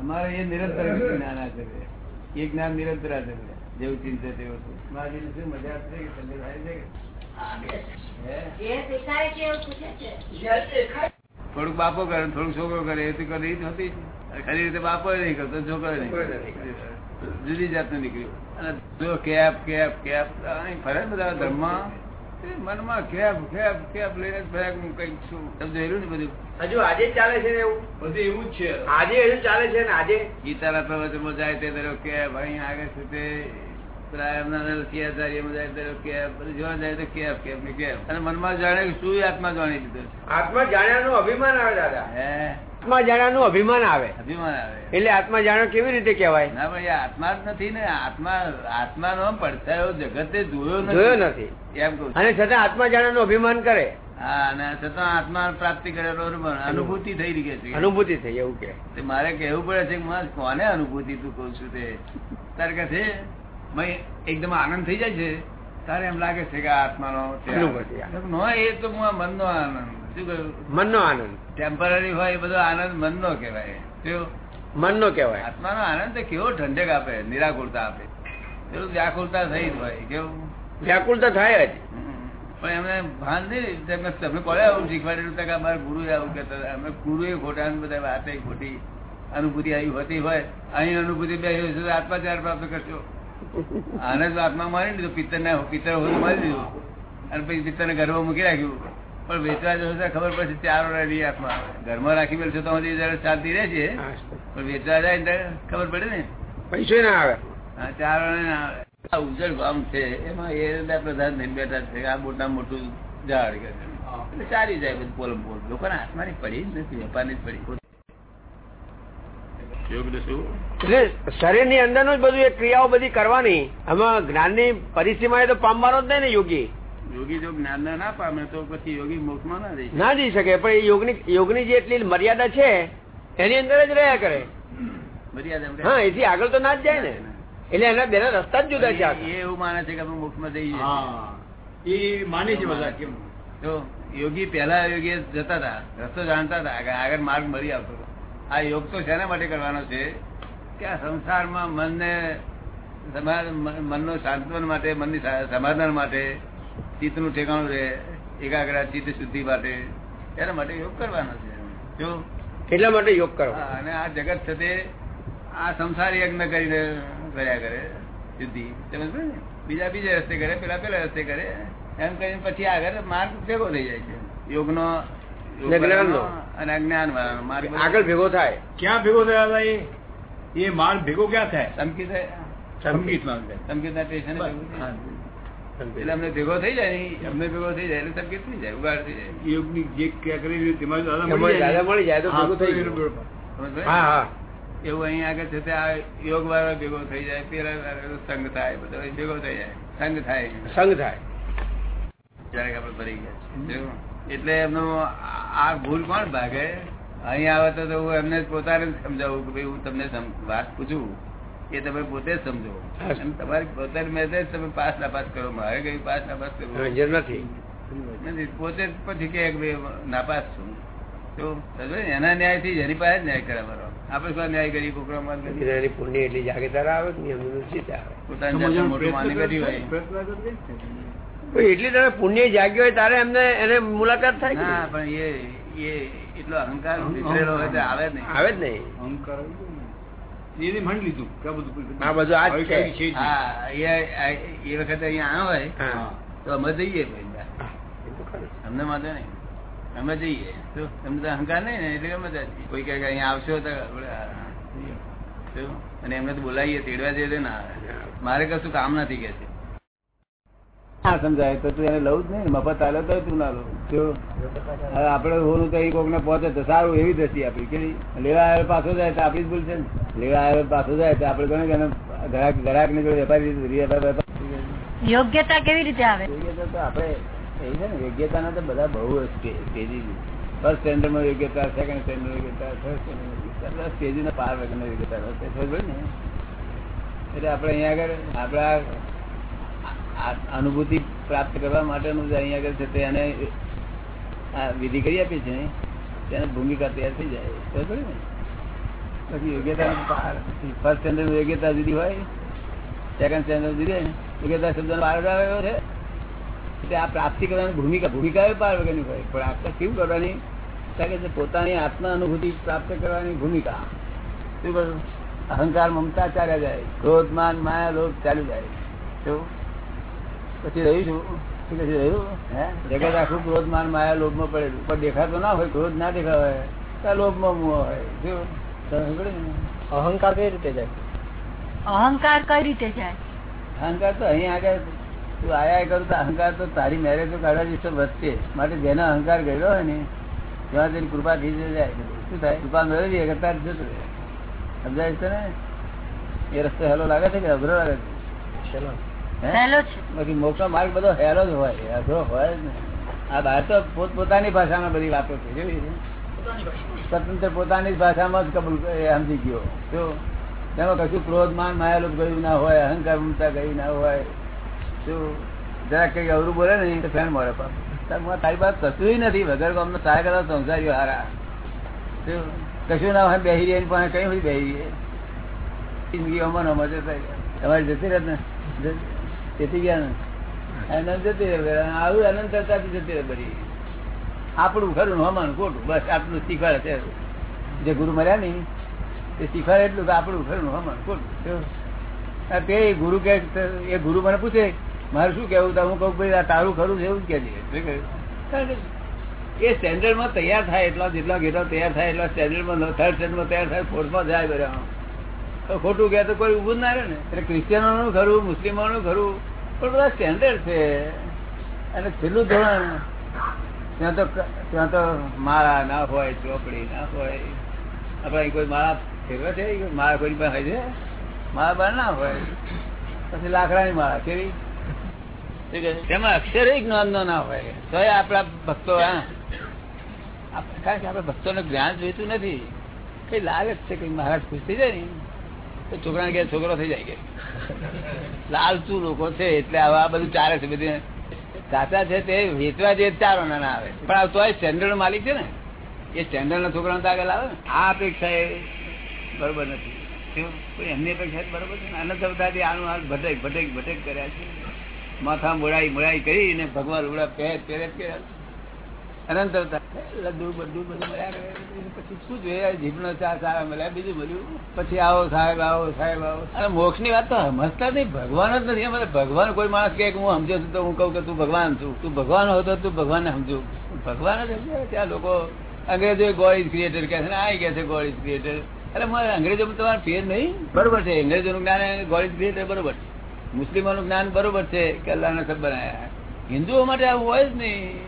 અમારે એ નિરંતર જ્ઞાન આચરે એ જ્ઞાન નિરંતર આચરે જેવું ચિંતે તેવું છે શું મજા થોડુંક બાપો કરે થોડુંક છોકરો કરે એ તો કદી જ હતી ખરી રીતે બાપો નહીં કરતો છોકરો નહીં. જુદી જાતનું નીકળ્યું. અને જો કેપ કેપ કેપ અહીં ફરે બધા ધર્મમાં? મનમાં કેપ કેપ કેપ લઈને ફર્યા કે હું કંઈક છું. તમે જોયેલું ને બધું. હજુ આજે ચાલે છે ને એવું? બધું એવું જ છે. આજે હજુ ચાલે છે ને આજે? ગીતાના પ્રવચનમાં જાય તે દરેક કેપ અહીં આગળ છે તે ને મનમાં જાણે શું આત્મા જાણી લીધો આત્મા જાણ્યાનું અભિમાન આવે દાદા. આત્મા જાણ્યાનું અભિમાન આવે. અભિમાન આવે. એટલે આત્મા જાણ્યો કેવી રીતે કહેવાય? ના ભાઈ આત્મા જ નથી ને. આત્મા આત્માનો પડછાયો જગતે જોયો નથી. જોયો નથી. એમ કહું અને છતાં આત્મા જાણ્યાનું અભિમાન કરે. હા અને છતાં આત્મા પ્રાપ્તિ કરેલો અનુભૂતિ થઈ રહી છે. અનુભૂતિ થઈ એવું કે. મારે કહેવું પડે છે કે મારે કોને અનુભૂતિ તું કઉ છું તે? તારે કે છે? એકદમ આનંદ થઈ જાય છે. તારે એમ લાગે છે કે આત્માનો. નો એ તો હું મનનો આનંદ. શું કહ્યું? મનનો આનંદ. ટેમ્પરરી હોય એ બધો આનંદ મનનો કહેવાય. મનનો કહેવાય. આત્માનો આનંદ તો કેવો ઠંડક આપે નિરાકુરતા આપે. પેલું વ્યાકુરતા જ હોય કેવું? વ્યાકુળ તો થાય જ. પણ એમને ભાન નહીં તેમને તમે કોને આવું શીખવાડેલું કે અમારા ગુરુ આવું કહેતા અમે ગુરુ એ ખોટા બધા વાતે ખોટી. અનુભૂતિ આવી હોતી હોય અહીં અનુભૂતિ બે આત્મા ચાર પ્રાપ્ત કરશો આને જ આત્મા મારી લીધું પિત્તર ને પિત્તર હોતું મારી દીધું. અને પછી પિત્તર ને ઘરમાં મૂકી રાખ્યું. પણ વેચવા જશે ખબર પડશે ચાર ઓરડી આત્મા ઘરમાં રાખી મેળશે તો જરા શાંતિ રહે છે પણ વેચવા જાય ને ખબર પડે ને. પૈસો ના આવે. હા, ચાર વાળા ના આવે. આ ઉજ્જડ ગામ છે એમાં એ બધા પ્રધાન થઈને બેઠા છે આ મોટા મોટું ઝાડ. એટલે ચાલી જાય બધું પોલમ પોલ. લોકોના હાથમાં ની પડી જ નથી વેપારની જ પડી. યોગ ને શું? એટલે શરીરની અંદરનું જ બધું એ ક્રિયાઓ બધી કરવાની. આમાં જ્ઞાનની પરિસ્થિતિમાં તો પામવાનો જ નહીં ને યોગી. યોગી જો જ્ઞાન ના પામે તો પછી યોગી મોક્ષમાં ના જઈ ના જઈ શકે પણ એ યોગની યોગની જે એટલી મર્યાદા છે એની અંદર જ રહ્યા કરે. મર્યાદા હા એથી આગળ તો ના જ જાય ને. એટલે એના બેના રસ્તા જ જુદા છે એ એવું માને છે કે અમે મોક્ષમાં જઈએ. હા. એ માને છે બધા કેમ? જો યોગી પહેલા યોગી જતા હતા રસ્તો જાણતા હતા આગળ માર્ગ મળી આવતો. આ યોગ તો શેના માટે કરવાનો છે? કે આ સંસારમાં મનને મનનો સાંત્વન માટે મનની સમાધાન માટે ચિત્તનું ઠેકાણું રહે એકાગ્ર ચિત્ત શુદ્ધિ માટે એના માટે યોગ કરવાનો છે. જો એટલા માટે યોગ કરો? અને આ જગત સાથે આ સંસાર યજ્ઞ કરીને કર્યા કરે શુદ્ધિ. સમજ ને? બીજા બીજા રસ્તે કરે પેલા પેલા રસ્તે કરે એમ કરીને પછી આગળ માર્ગ ભેગો થઈ જાય છે. યોગનો યોગ ને જ્ઞાનનો. વાળાનો અને અજ્ઞાન વાળાનો. આગળ ભેગો થાય. ક્યાં ભેગો થયા હતા એ? એ ભેગો ક્યાં થાય? સંકિત સંગીતમાં થાય. સંકિતના સ્ટેશને થઈ જાય. એટલે અમને ભેગો થઈ જાય ને અમને ભેગો થઈ જાય એટલે સંકિત થઈ જાય ઉગાડ થઈ જાય. યોગની જે ક્રિયા કરી રહ્યું તેમાં દાદા મળી જાય મળી જાય તો ભેગો થઈ ગયું. હા હા. એવું અહીં આગળ છે આ યોગ વાળો ભેગો થઈ જાય પેલા વાળો સંઘ થાય બધો ભેગો થઈ જાય. સંઘ થાય. સંગ થાય. જરાક આપડે ભરી ગયા. એટલે એમનો આ ભૂલ કોણ ભાગે? અહીં આવે તો તો હું એમને પોતાને સમજાવું કે ભાઈ હું તમને વાત પૂછું એ તમે પોતે જ સમજો. તમારી પોતાની મેસેજ તમે પાસ નાપાસ કરો. મારે કઈ પાસ નાપાસ કરો નથી. નથી પોતે જ પછી કે નાપાસ છું. તો એના ન્યાયથી થી એની પાસે જ ન્યાય કરાવવાનો. આપણે શું ન્યાય કરી કોકરામાં માં એની પુણ્ય એટલી જાગે તારા આવે ને એમનું આવે. પોતાની મોટું માની કરી હોય. એટલી તારે પુણ્ય જાગ્યો હોય તારે એમને એને મુલાકાત થાય ના પણ એ એ એટલો અહંકાર નીકળેલો હોય તો આવે જ નહીં. આવે જ નહીં. અહંકાર આવી. એને લીધું કે બધું આ બધું આ છે. કઈ છે જ નહીં. હા એ વખતે અહીંયા આવ્યો હોય હા. હા. તો અમે જઈએ ભાઈ હા, તો ખરું. અમને વાંધો નહીં. અમે જઈએ. તો એમને તો અહંકાર નહીં ને એટલે અમે કોઈ કઈ કે અહીંયા આવશો. તો અને એમને તો બોલાવીએ તેડવા જઈએ ના. મારે કશું કામ નથી કે છે. ના સમજાય. તો તું એને લઉં જ નહીં મફત આલો તો તું ના લઉં. હવે આપણે હોનું કઈ કોક ને પહોંચે તો સારું એવી દ્રષ્ટિ આપી. કેવી? લેવા આવ્યો પાછો જાય તો આપણી જ ભૂલ છે ને. લેવા આવ્યો પાછો જાય તો આપણે ગણે એને ગ્રાહક ગ્રાહક ને જોડે વેપારી યોગ્યતા કેવી રીતે આવે? યોગ્યતા તો આપણે એવી છે ને યોગ્યતાના તો બધા બહુ સ્ટેજી ફર્સ્ટ સ્ટેન્ડર્ડમાં યોગ્યતા સેકન્ડ સ્ટેન્ડર્ડ યોગ્યતા થર્ડ સ્ટેન્ડર્ડ યોગ્યતા બધા સ્ટેજી ના પાર વગર યોગ્યતા. એટલે આપણે અહીંયા આગળ આપણા આ અનુભૂતિ પ્રાપ્ત કરવા માટેનું જે અહીંયા આગળ છે તે એને આ વિધિ કરી આપી છે તેને ભૂમિકા તૈયાર થઈ જાય. બરાબર ને? પછી યોગ્યતા ફર્સ્ટ સ્ટેન્ડર્ડ યોગ્યતા જુદી હોય સેકન્ડ સ્ટેન્ડર્ડ જુદી હોય ને યોગ્યતા શબ્દ પાર આવ્યો છે. એટલે આ પ્રાપ્તિ કરવાની ભૂમિકા ભૂમિકા એ પાર વગરની હોય. પણ આપણે કેવું કરવાની? કારણ કે પોતાની આત્મા અનુભૂતિ પ્રાપ્ત કરવાની ભૂમિકા શું કરું અહંકાર મમતા ચાલ્યા જાય. ક્રોધમાન માયા લોભ ચાલુ જાય. શું પછી રહ્યું છું શું રહ્યું? હે? જગત આખું ક્રોધ માન માયા લોભમાં પડેલું. પણ દેખાતો ના હોય ક્રોધ ના દેખાતો હોય તો લોભમાં મું હોય. શું? અહંકાર કઈ રીતે જાય? અહંકાર કઈ રીતે જાય? અહંકાર તો અહીં આગળ તું આયા કરું તો અહંકાર તો તારી મેરેજ કાઢવા દિવસે વધશે. માટે જેનો અહંકાર કર્યો હોય ને ત્યાં તેની કૃપા થઈ જાય. શું થાય? કૃપા મેળવી કરતા જતો રહે. સમજાય છે ને? એ રસ્તો હેલો લાગે છે કે અઘરો લાગે છે? હે? બાકી મોક્ષ નો માર્ગ બધો હેલો જ હોય અઘરો હોય જ ને. આ બહાર તો પોત પોતાની ભાષામાં બધી વાતો છે. કેવી સ્વતંત્ર પોતાની જ ભાષામાં જ કબૂલ એ સમજી ગયો. જો તેમાં કશું ક્રોધ માન ગયું ના હોય અહંકાર ઉમતા ગયું ના હોય જો જરા કઈ અવરું બોલે ને તો ફેન મળે પણ તારી પાસે કશું નથી. વગર અમને સારા કરતા સંસારીઓ હારા. કશું ના હોય બેહી રહી પણ કઈ બધી બેહી જિંદગી અમન અમર જતા રહ્યા. તમારી જતી રહે ને? તેથી ગયા ને. જતી રહે આવું અનંત જતી રહે બધી. આપણું ખરું હમાનું ખોટું. બસ આટલું શીખવાડે છે. જે ગુરુ મળ્યા નહીં તે શીખવાડે એટલું કે આપણું ખરું હમાનું ખોટું. તે ગુરુ કે એ ગુરુ મને પૂછે મારે શું કેવું તો હું કહું ભાઈ આ તારું ખરું છે. એવું જ કે એ સ્ટેન્ડર્ડમાં તૈયાર થાય એટલા જેટલા ગેટો તૈયાર થાય એટલા સ્ટેન્ડર્ડમાં થર્ડ સ્ટેન્ડર્ડમાં તૈયાર થાય ફોર્થમાં જાય બરાબર. ખોટું કહે તો કોઈ ઉભું ના રહે ને. એટલે ક્રિશ્ચિયનોનું ખરું, મુસ્લિમોનું ખરું, પણ બધા સ્ટેન્ડર્ડ છે. અને છેલ્લું ધોરણ, ત્યાં તો ત્યાં તો માળા ના હોય, ચોપડી ના હોય. અહીં કોઈ માળા ફેરવે છે? માળા કોઈ પાસે હોય છે માળા બાર ના હોય. પછી લાકડાની માળા કેવી? તેમાં અક્ષરે જ્ઞાન નો ના હોય. તો આપડા ભક્તો, હા. આપણે- કારણ કે આપડે ભક્તોને જ્ઞાન જોઈતું નથી. કઈ લાલચ છે કઈ મહારાજ ખુશ થઈ જાય ને? તો છોકરાને છોકરો થઈ જાય કે? લાલચુ લોકો છે, એટલે આવા બધું ચાલે છે, બધી. સાચા છે તે વેચવા જે ચારો ના આવે. પણ આ તોય સ્ટેન્ડર્ડ માલિક છે ને. એ સ્ટેન્ડર્ડ ના છોકરાને તો આગળ આવે આ અપેક્ષા એ બરોબર નથી. એમની અપેક્ષા બરોબર છે ને. અનંત અવતારથી આનું હાલ ભટક ભટક ભટક કર્યા છે. માથા મોડાઈ મોડાઈ કરીને ભગવાન ઉડા પહેર પહેર કર્યા શું જોઈએ? બીજું બધું પછી આવો સાહેબ આવો સાહેબ, આવો. મોક્ષની વાત તો સમજતા નહીં. ભગવાન જ નથી. અમારે ભગવાન કોઈ માણસ કે હું સમજો છું તો હું કહું કે તું ભગવાન છું. તું ભગવાન હતો તું ભગવાન સમજુ. ભગવાન જ સમજે. ત્યાં લોકો અંગ્રેજો ગોડ ઇઝ ક્રિએટર કહે છે ને, આ કહે છે ગોડ ઇઝ ક્રિએટર અરે મારે અંગ્રેજોમાં તમારે ફેર નહીં? બરોબર છે. અંગ્રેજોનું જ્ઞાન ગોડ ઇઝ ક્રિએટર બરોબર છે. મુસ્લિમોનું જ્ઞાન બરોબર છે કે અલ્લાહને સબ બનાયા. હિન્દુઓ માટે આવું હોય જ નહીં.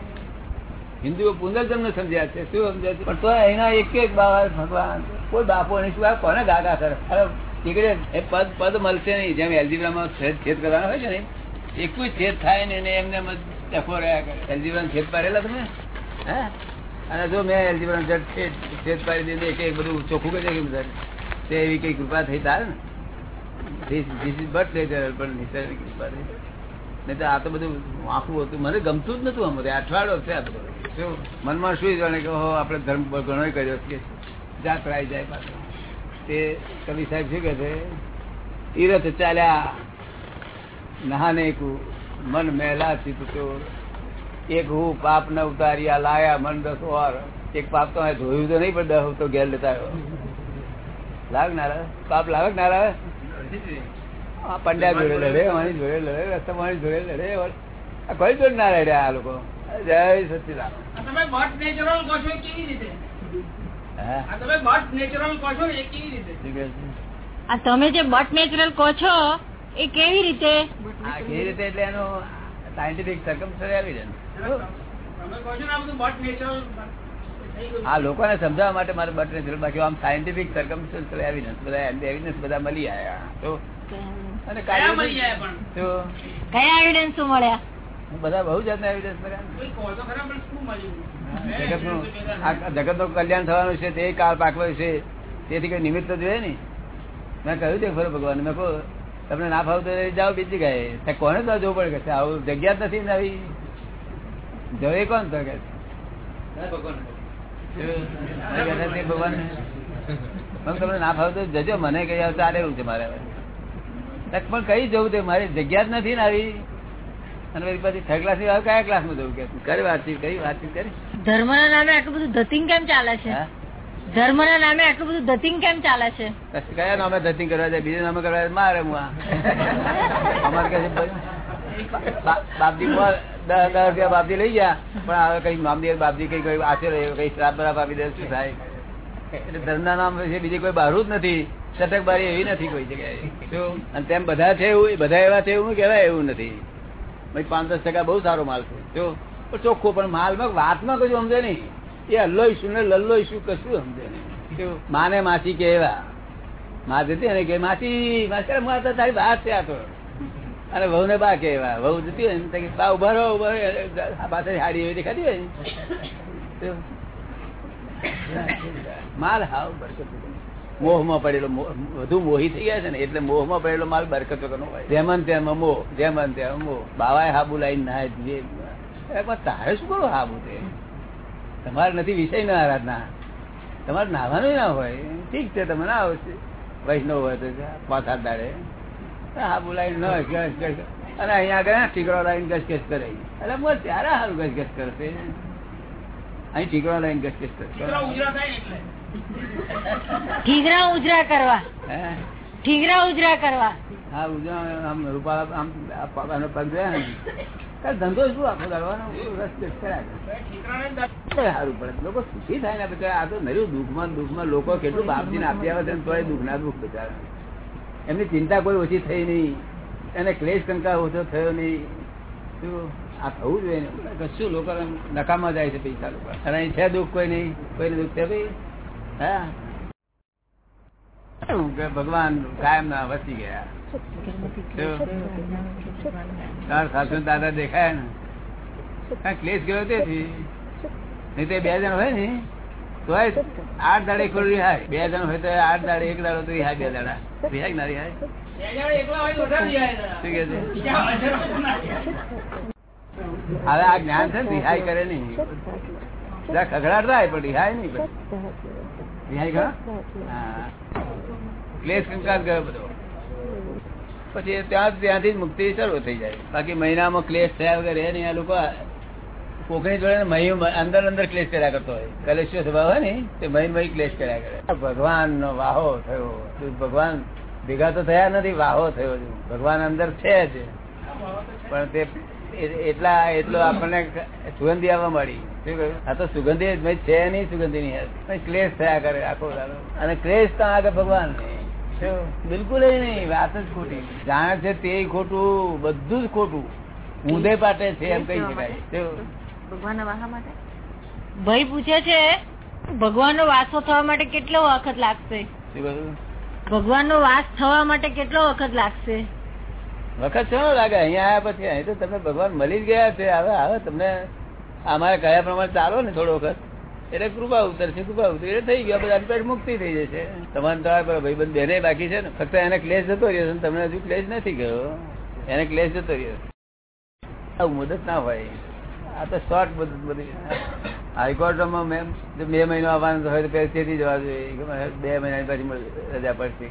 હિન્દુઓ પુનર્જન્મ સમજ્યા છે. શું સમજ્યા છે? પણ તો એના એક એક બાબા ભગવાન, કોઈ બાપો નહીં. શું કોને ગાગા કરે? નીકળે. એ પદ પદ મળશે નહીં. જેમ એલજીબ્રામાં છેદ છેદ કરવાનો હોય છે ને એક છેદ થાય ને એને એમને ડખો રહ્યા કરે. એલજીબ્રામ છેદ પાડેલા તમે હે? અને જો મેં એલજીબ્રામ છેદ છેદ પાડી દીધું, એક એક બધું ચોખ્ખું કરી બધા તે એવી કઈ કૃપા થઈ તારે ને? ધીસ ઇઝ બટ લેટર પણ નિસર્ગની કૃપા થઈ. નહીં તો આ તો બધું આખું હતું. મને ગમતું જ નતું અમારે અઠવાડિયો છે આ બધું. મનમાં શું જાણે કે આપણે ધર્મ ઘણો કર્યો કે જાત રાઈ જાય પાછો. તે કવિ સાહેબ શું કહે છે? તીરથ ચાલ્યા, નહાને કુ મન મેલા ચિત ચોર એક હું પાપ ન ઉતાર્યા, લાયા મન દસ ઓર એક પાપ તો ધોયું તો નહીં, પણ દસ તો ઘેર લેતા આવ્યો. લાગ ના લાગે પાપ લાવે આ પંડ્યા જોડે લડે અમારી જોડે લડે, રસ્તા મારી જોડે લડે કોઈ જોડે ના લડે આ લોકો. જય સચિદાન. તમે બટ નેચરલ કહો છો કેવી રીતે? આ તમે બટ નેચરલ કહો છો એ કેવી રીતે? શું કહે છે? આ તમે જે બટ નેચરલ કહો છો એ કેવી રીતે? કેવી રીતે એટલે એનો સાયન્ટિફિક સર્કમસ્ટન્સ ને. આ લોકોને સમજાવવા માટે મારે બટ નેચરલ બાકી આમ સાયન્ટિફિક સર્કમસ્ટન્સ એવિડન્સ બધા એવિડન્સ બધા મળી આવ્યા તો? અને કયા મળી જાય પણ? તો? કયા એવિડન્સ મળ્યા? બધા બહુ જાતના એવિડન્સ જગતનું. કહો કલ્યાણ થવાનું છે તે કાળ પાકવો છે તેથી કઈ નિમિત્ત જોઈએ ને મેં કહ્યું તે ખરો ભગવાન મેં કહું તમને ના ફાવતું જાઓ બીજી ગાય. ત્યાં કોને તો જવું પડે કે આવું જગ્યા જ નથી આવી. જવે કોણ તો કે? ભગવાન તમને ના ફાવતું જજો મને કઈ આવતા એવું છે મારે પણ કઈ જવું તે મારી જગ્યા જ નથી ને આવી. અને પછી પછી થર્ડ ક્લાસની કયા ક્લાસમાં જવું કે? કરી વાતચીત કરી વાતચીત કરી. ધર્મના નામે આટલું બધું ધતિંગ કેમ ચાલે છે? હા? ધર્મના નામે આટલું બધું ધતિંગ કેમ ચાલે છે? કયા નામે ધતિંગ કરવા જાય? બીજા નામે કરવા મારે હું અમારે કહે છે ભાઈ, બા- બાપજી દસ દસ રૂપિયા બાપજી લઈ ગયા. પણ હવે કઈ મામદી બાપજી કઈ કઈ આશે રહ્યો કઈ શ્રાપ બરાબ આપી દે શું થાય? એટલે ધર્મના નામ વિશે બીજી કોઈ બહારું જ નથી. ચટક બારી એવી નથી કોઈ જગ્યાએ. અને તેમ બધા છે એવું બધા એવા છે એવું કેવાય એવું નથી. ભાઈ પાંચ દસ ટકા બહુ સારો માલ છે. જો પણ ચોખ્ખો પણ માલમાં વાતમાં કશું સમજે નહીં. એ હલ્લો શું ને લલ્લો શું કશું સમજે નહીં. માને માસી કે એવા મા જતી ને કે માસી માસી માં તો તારી વાત છે આ તો. અને વહુ ને બા કે એવા વહુ જતી હોય ને કે બા ઊભા રહો ઊભા રહો. આ પાસે હાડી એવી દેખાતી હોય માલ હાવ બરકત મોહમાં પડેલો વધુ મોહી થઈ ગયા છે ને, એટલે મોહમાં પડેલો માલ બરકત વગરનો હોય. જેમન તેમ મોહ જેમન તેમ બાવાએ હાબુ લાઈન ના જે પણ તારે શું કરો હાબુ તે? તમારે નથી વિષય ના આરાધના. તમારે નાવાનું ના હોય. ઠીક છે, તમે ના આવશે. વૈષ્ણવ હોય તો પાંચ સાત દાડે. હાબુ લાઈન ન અને અહીંયા આગળ ઠીકડો લાઈન ગસ ગસ કરે. એટલે બસ ત્યારે સારું ગસ ગસ કરશે. અહીં ઠીકડો લાઈન ગસગસ ગસ દીકરા ઉજરા કરવા. ઠીંગરા ઉજરા કરવા. હા ઉજરા આમ રૂપાળા આમ પાપાનો પગ રહ્યા ધંધો શું આખો તો સારું પડે. લોકો સુખી થાય ને બધા આ તો નર્યું દુઃખમાં દુઃખમાં લોકો કેટલું બાપજીને આપી આવે છે ને તોય દુઃખ ના દુઃખ બચારા એમની ચિંતા કોઈ ઓછી થઈ નહીં. એને ક્લેશ કંકા ઓછો થયો નહીં. શું આ થવું જોઈએ કશું લોકો નકામાં જાય છે પૈસા લોકો. અને છે દુઃખ કોઈ નહીં? કોઈને દુઃખ છે ભાઈ? ભગવાન કાયમ ના વસી ગયા. દાદા દેખાય ને? ક્લેશ ગયો તેથી? નહીં તો બે જણ હોય ને? તો આઠ દાડે કોઈ રિહાય. બે જણ હોય તો આઠ દાડે એક દાડો તો રિહાય બે દાડા. રિહાય ના રિહાય? એકલા. હવે આ જ્ઞાન છે રિહાય કરે નહીં. ખગડાટ થાય, પણ રિહાય નહીં. બધો. પછી ત્યાં ત્યાંથી મુક્તિ શરૂ થઈ જાય. બાકી મહિનામાં ક્લેશ થયા વગર નહીં, આ લોકો કોકની જોડે મહી અંદર અંદર ક્લેશ કર્યા કરતો હોય. કલેશ્વર સ્વભાવ હોય ને, તે મહી મહી ક્લેશ કર્યા કરે. ભગવાન નો વાહો થયો. ભગવાન ભેગા તો થયા નથી, વાહો થયો ભગવાન અંદર છે જ. પણ તે એટલા એટલો આપણને સુગંધી આવવા મળી આ તો સુગંધી છે નહીં સુગંધી ની ક્લેશ થયા કરે આખો અને ક્લેશ તો આગળ ભગવાન બિલકુલ નહીં વાત જ ખોટી. જાણે છે તે ખોટું બધું જ ખોટું. ઊંધે પાટે છે એમ કહી શકાય. શું? ભાઈ પૂછે છે ભગવાન નો વાસો થવા માટે કેટલો વખત લાગશે? ભગવાન નો ભગવાનનો વાસ થવા માટે કેટલો વખત લાગશે? વખત છે લાગે? અહીંયા આવ્યા પછી અહીં તો તમે ભગવાન મળી જ ગયા છે. હવે હવે તમને અમારે કયા પ્રમાણે ચાલો ને થોડો વખત? એટલે કૃપા ઉતરશે, કૃપા ઉતર એટલે થઈ ગયો. બધા અનપેટ મુક્તિ થઈ જશે. તમારે તમારા ભાઈ બંધ બેને બાકી છે ને. ફક્ત એને ક્લેશ જતો રહ્યો છે તમને હજુ ક્લેશ નથી ગયો. એને ક્લેશ જતો રહ્યો આવું મુદત ના હોય. આ તો શોર્ટ મુદત બધી. હાઈકોર્ટમાં મેમ જો બે મહિનો આવવાનું હોય તો પહેલા તેથી જવા જોઈએ. બે મહિનાની પછી રજા પડશે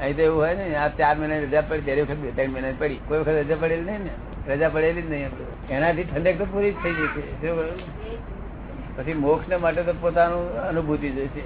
અહીં તો એવું હોય ને, આ ચાર મહિના રજા પડી, ત્યારે વખત બે ત્રણ મહિના પડી કોઈ વખત રજા પડેલી નહીં ને, રજા પડેલી જ નહીં એનાથી ઠંડક તો પૂરી જ થઈ જશે શું? પછી મોક્ષ માટે તો પોતાનું અનુભૂતિ જોઈશે?